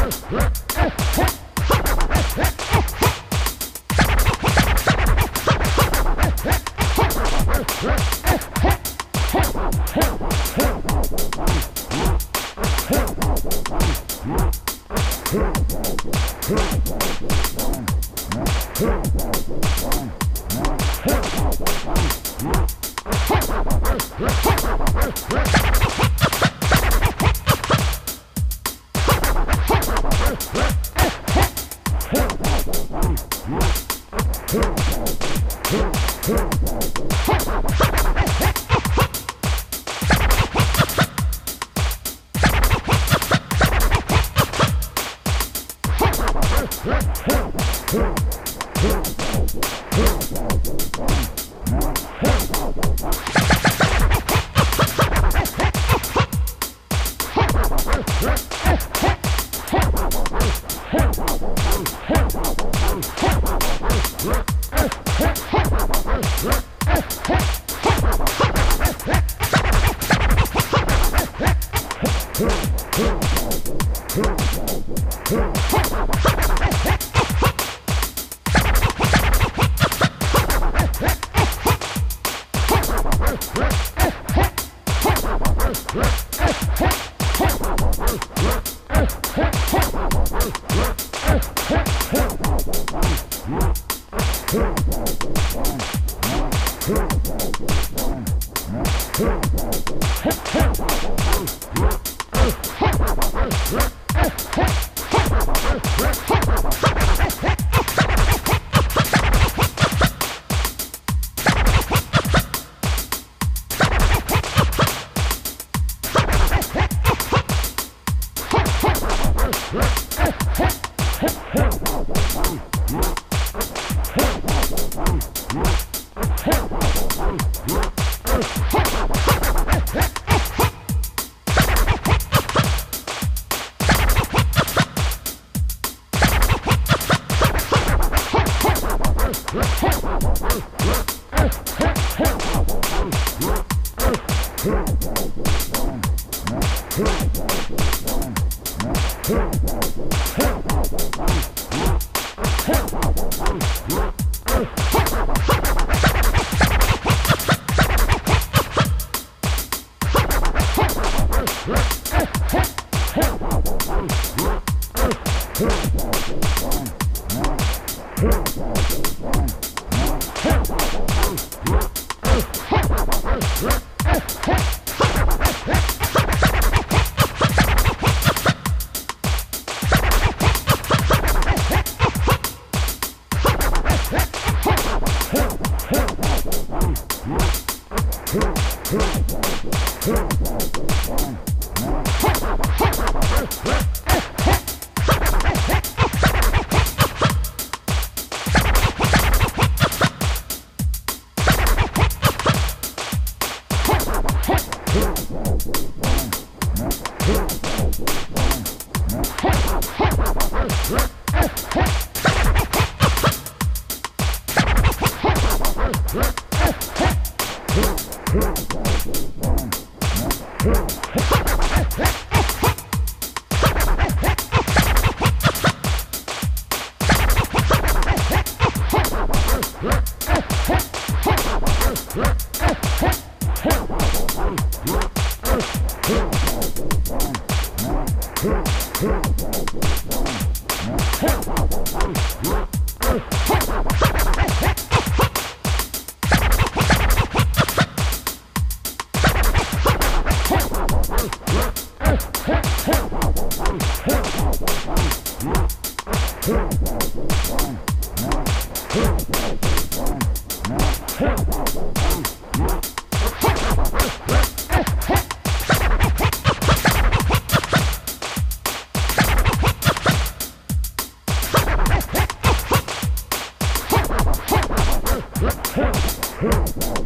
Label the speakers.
Speaker 1: Right. What? Hip, hip. Huh? Hey! Huh? Huh? Hell, hell, hell.